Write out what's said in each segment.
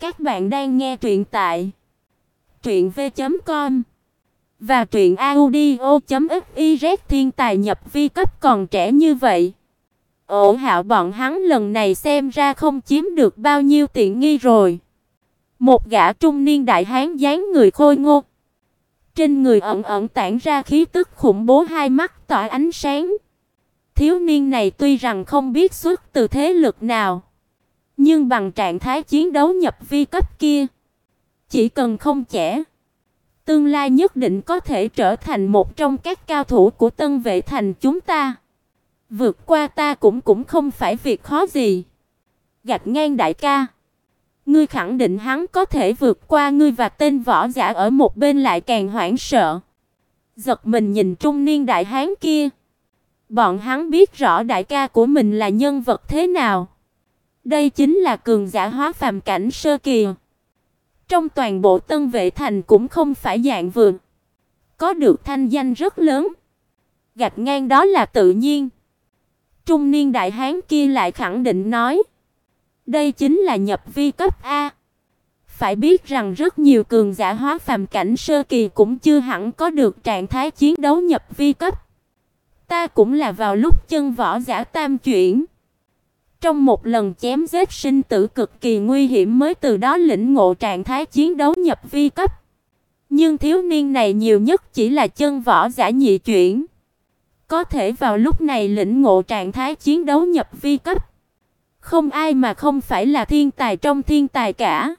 Các bạn đang nghe truyện tại truyện v.com và truyện audio.fiz thiên tài nhập vi cấp còn trẻ như vậy. Ổ hạo bọn hắn lần này xem ra không chiếm được bao nhiêu tiện nghi rồi. Một gã trung niên đại hán dáng người khôi ngô. Trên người ẩn ẩn tản ra khí tức khủng bố hai mắt tỏa ánh sáng. Thiếu niên này tuy rằng không biết xuất từ thế lực nào, nhưng bằng trạng thái chiến đấu nhập vi cấp kia, chỉ cần không trẻ, tương lai nhất định có thể trở thành một trong các cao thủ của Tân Vệ thành chúng ta. Vượt qua ta cũng cũng không phải việc khó gì. gạt ngang đại ca, ngươi khẳng định hắn có thể vượt qua ngươi và tên võ giả ở một bên lại càng hoảng sợ. Giật mình nhìn trung niên đại hán kia. Bọn hắn biết rõ đại ca của mình là nhân vật thế nào. Đây chính là cường giả hóa phàm cảnh sơ kỳ. Trong toàn bộ Tân Vệ thành cũng không phải dạng vượng, có được thanh danh rất lớn. Gạch ngang đó là tự nhiên. Trung niên đại hán kia lại khẳng định nói, đây chính là nhập vi cấp a. Phải biết rằng rất nhiều cường giả hóa phàm cảnh sơ kỳ cũng chưa hẳn có được trạng thái chiến đấu nhập vi cấp. Ta cũng là vào lúc chân võ giả tam chuyển. Trong một lần chém giết sinh tử cực kỳ nguy hiểm mới từ đó lĩnh ngộ trạng thái chiến đấu nhập vi cấp. Nhưng thiếu niên này nhiều nhất chỉ là chân võ giả nhị chuyển. Có thể vào lúc này lĩnh ngộ trạng thái chiến đấu nhập vi cấp. Không ai mà không phải là thiên tài trong thiên tài cả.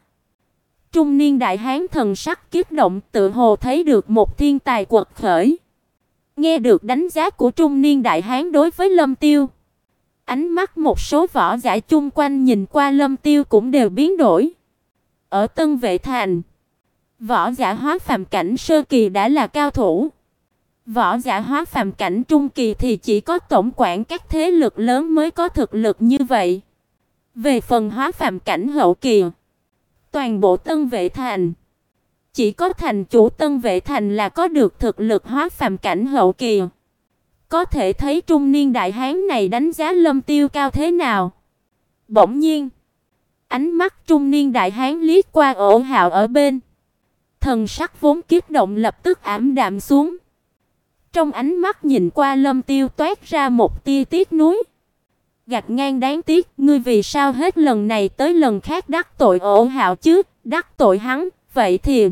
Trung niên đại hán thần sắc kiếp động, tự hồ thấy được một thiên tài quật khởi. Nghe được đánh giá của trung niên đại hán đối với Lâm Tiêu, ánh mắt một số võ giả chung quanh nhìn qua Lâm Tiêu cũng đều biến đổi. Ở Tân Vệ Thành, võ giả hóa phàm cảnh sơ kỳ đã là cao thủ. Võ giả hóa phàm cảnh trung kỳ thì chỉ có tổng quản các thế lực lớn mới có thực lực như vậy. Về phần hóa phàm cảnh hậu kỳ, toàn bộ Tân Vệ Thành chỉ có thành chủ Tân Vệ Thành là có được thực lực hóa phàm cảnh hậu kỳ. Có thể thấy trung niên đại hán này đánh giá Lâm Tiêu cao thế nào. Bỗng nhiên, ánh mắt trung niên đại hán liếc qua ổ hạo ở bên. Thần sắc vốn kiếp động lập tức ảm đạm xuống. Trong ánh mắt nhìn qua Lâm Tiêu toát ra một tia tiếc nuối. Gạt ngang đáng tiếc, ngươi vì sao hết lần này tới lần khác đắc tội ổ hạo chứ, đắc tội hắn, vậy thì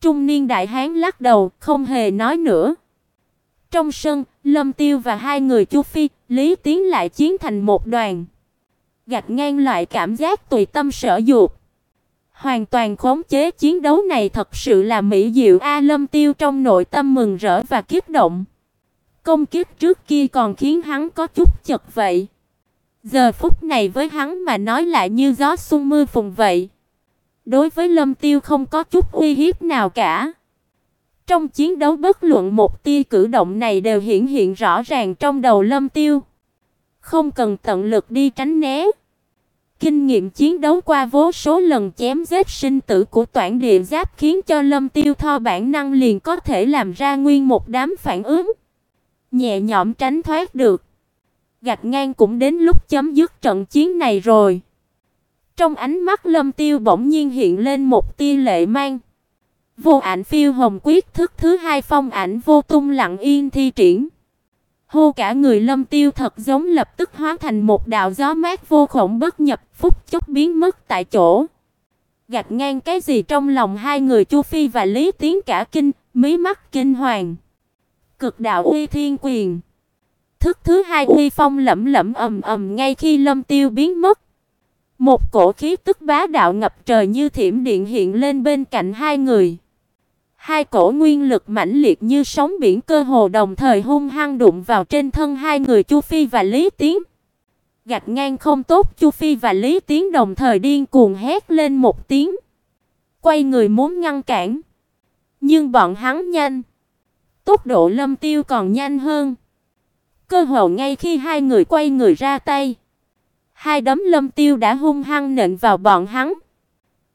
Trung niên đại hán lắc đầu, không hề nói nữa. Trong sân, Lâm Tiêu và hai người Chu Phi, Lý Tiến lại chiến thành một đoàn. Gạt ngang loại cảm giác tùy tâm sở dục. Hoàn toàn khống chế chiến đấu này thật sự là mỹ diệu a Lâm Tiêu trong nội tâm mừng rỡ và kích động. Công kích trước kia còn khiến hắn có chút chật vậy. Giờ phút này với hắn mà nói lại như gió xuân mưa phùn vậy. Đối với Lâm Tiêu không có chút uy hiếp nào cả. Trong chiến đấu bất luận một tia cử động này đều hiển hiện rõ ràng trong đầu Lâm Tiêu. Không cần tận lực đi tránh né. Kinh nghiệm chiến đấu qua vô số lần chém giết sinh tử của Toản Địa Giáp khiến cho Lâm Tiêu tho bản năng liền có thể làm ra nguyên một đám phản ứng, nhẹ nhõm tránh thoát được. Gạt ngang cũng đến lúc chấm dứt trận chiến này rồi. Trong ánh mắt Lâm Tiêu bỗng nhiên hiện lên một tia lệ mang. Vô ảnh phiêu hồng quyết thức thứ hai phong ảnh vô tung lặng yên thi triển. Hô cả người Lâm Tiêu thật giống lập tức hóa thành một đạo gió mát vô khổng bất nhập, phút chốc biến mất tại chỗ. Gạt ngang cái gì trong lòng hai người Chu Phi và Lý Tiến cả kinh, mí mắt kinh hoàng. Cực đạo uy thiên quyền. Thức thứ hai uy phong lẫm lẫm ầm ầm ngay khi Lâm Tiêu biến mất. Một cổ khí tức bá đạo ngập trời như thiểm điện hiện lên bên cạnh hai người. Hai cổ nguyên lực mãnh liệt như sóng biển cơ hồ đồng thời hung hăng đụng vào trên thân hai người Chu Phi và Lý Tiến. Gạt ngang không tốt, Chu Phi và Lý Tiến đồng thời điên cuồng hét lên một tiếng. Quay người muốn ngăn cản, nhưng bọn hắn nhanh, tốc độ Lâm Tiêu còn nhanh hơn. Cơ hồ ngay khi hai người quay người ra tay, hai đấm Lâm Tiêu đã hung hăng nện vào bọn hắn.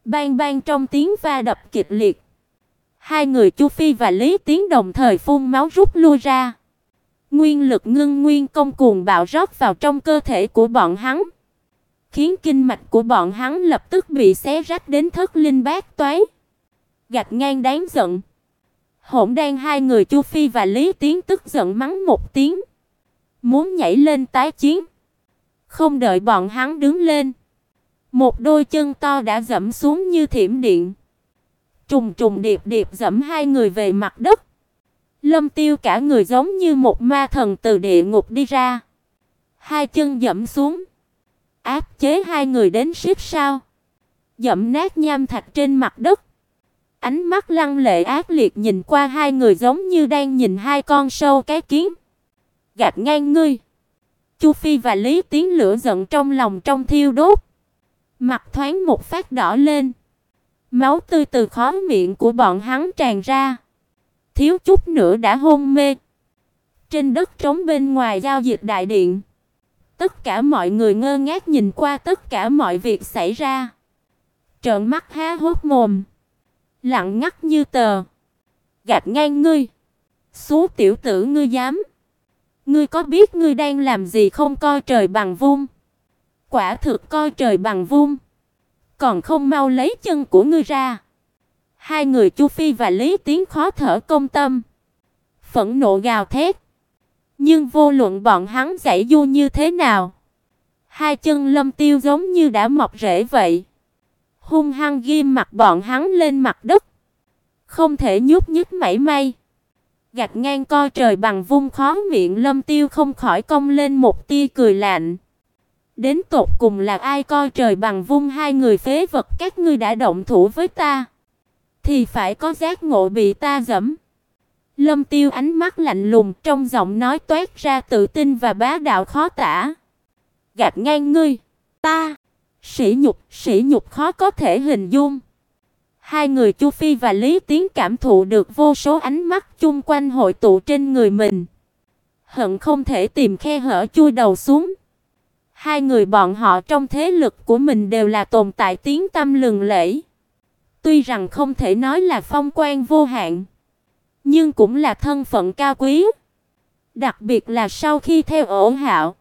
Bang bang trong tiếng va đập kịch liệt. Hai người Chu Phi và Lý Tiến đồng thời phun máu rút lui ra. Nguyên lực ngưng nguyên công cuồng bạo rót vào trong cơ thể của bọn hắn, khiến kinh mạch của bọn hắn lập tức bị xé rách đến thất linh bát toái. Gạch ngang đáng giận. Hỗn đan hai người Chu Phi và Lý Tiến tức giận mắng một tiếng, muốn nhảy lên tái chiến. Không đợi bọn hắn đứng lên, một đôi chân to đã dẫm xuống như thiểm điện. Trùng trùng điệp điệp dẫm hai người về mặt đất. Lâm Tiêu cả người giống như một ma thần từ địa ngục đi ra. Hai chân dẫm xuống, áp chế hai người đến siết sao. Dẫm nát nham thạch trên mặt đất. Ánh mắt lăng lệ ác liệt nhìn qua hai người giống như đang nhìn hai con sâu cái kiến. Gạt ngang ngươi. Chu Phi và Lý Tiến lửa giận trong lòng trong thiêu đốt. Mặt thoáng một phát đỏ lên. Máu tươi từ khóe miệng của bọn hắn tràn ra. Thiếu chút nữa đã hôn mê. Trên đất trống bên ngoài giao dịch đại điện, tất cả mọi người ngơ ngác nhìn qua tất cả mọi việc xảy ra. Trợn mắt há hốc mồm, lặng ngắt như tờ. Gạt ngang ngươi. Số tiểu tử ngươi dám? Ngươi có biết ngươi đang làm gì không coi trời bằng vung? Quả thực coi trời bằng vung. Còn không mau lấy chân của ngươi ra. Hai người Chu Phi và Lý Tiến khó thở công tâm. Phẫn nộ gào thét. Nhưng vô luận bọn hắn giãy du như thế nào, hai chân Lâm Tiêu giống như đã mọc rễ vậy. Hung hăng ghim mặt bọn hắn lên mặt đất, không thể nhúc nhích mảy may. Gạt ngang coi trời bằng vung khó miệng Lâm Tiêu không khỏi cong lên một tia cười lạnh. Đến tột cùng là ai coi trời bằng vung hai người phế vật các ngươi đã động thủ với ta, thì phải có giác ngộ bị ta dẫm. Lâm Tiêu ánh mắt lạnh lùng, trong giọng nói toát ra tự tin và bá đạo khó tả. Gạt ngang ngươi, ta, sỉ nhục, sỉ nhục khó có thể hình dung. Hai người Chu Phi và Lý Tiến cảm thụ được vô số ánh mắt chung quanh hội tụ trên người mình. Hận không thể tìm khe hở chui đầu xuống. Hai người bọn họ trong thế lực của mình đều là tồn tại tiếng tâm lừng lẫy. Tuy rằng không thể nói là phong quan vô hạn, nhưng cũng là thân phận cao quý. Đặc biệt là sau khi theo ổ hạo,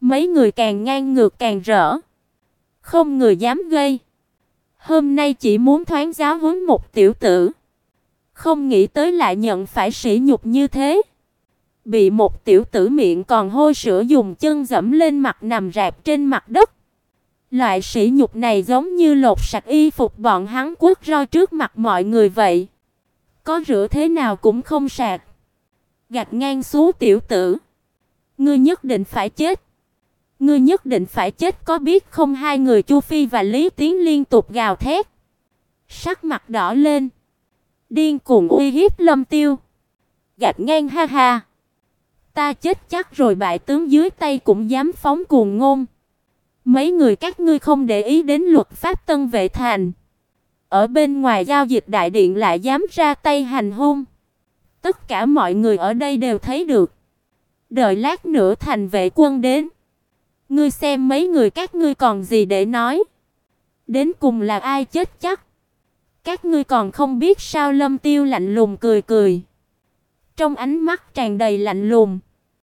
mấy người càng ngang ngược càng rỡ, không người dám gây. Hôm nay chỉ muốn thoáng giáo huấn một tiểu tử, không nghĩ tới lại nhận phải sỉ nhục như thế. Bị một tiểu tử miệng còn hôi sữa dùng chân dẫm lên mặt nằm rạp trên mặt đất. Loại sỉ nhục này giống như lột sạch y phục bọn hắn quất roi trước mặt mọi người vậy có rửa thế nào cũng không sạch Gạt ngang xuống tiểu tử. Ngươi nhất định phải chết. Ngươi nhất định phải chết, có biết không hai người Chu Phi và Lý Tiến liên tục gào thét. Sắc mặt đỏ lên. Điên cuồng uy hiếp Lâm Tiêu. Gạt ngang ha ha. Ta chết chắc rồi, bại tướng dưới tay cũng dám phóng cuồng ngôn. Mấy người các ngươi không để ý đến luật pháp Tân Vệ Thành. Ở bên ngoài giao dịch đại điện lại dám ra tay hành hung. Tất cả mọi người ở đây đều thấy được. Đợi lát nữa thành vệ quân đến. Ngươi xem mấy người các ngươi còn gì để nói. Đến cùng là ai chết chắc. Các ngươi còn không biết sao Lâm Tiêu lạnh lùng cười cười. Trong ánh mắt tràn đầy lạnh lùng.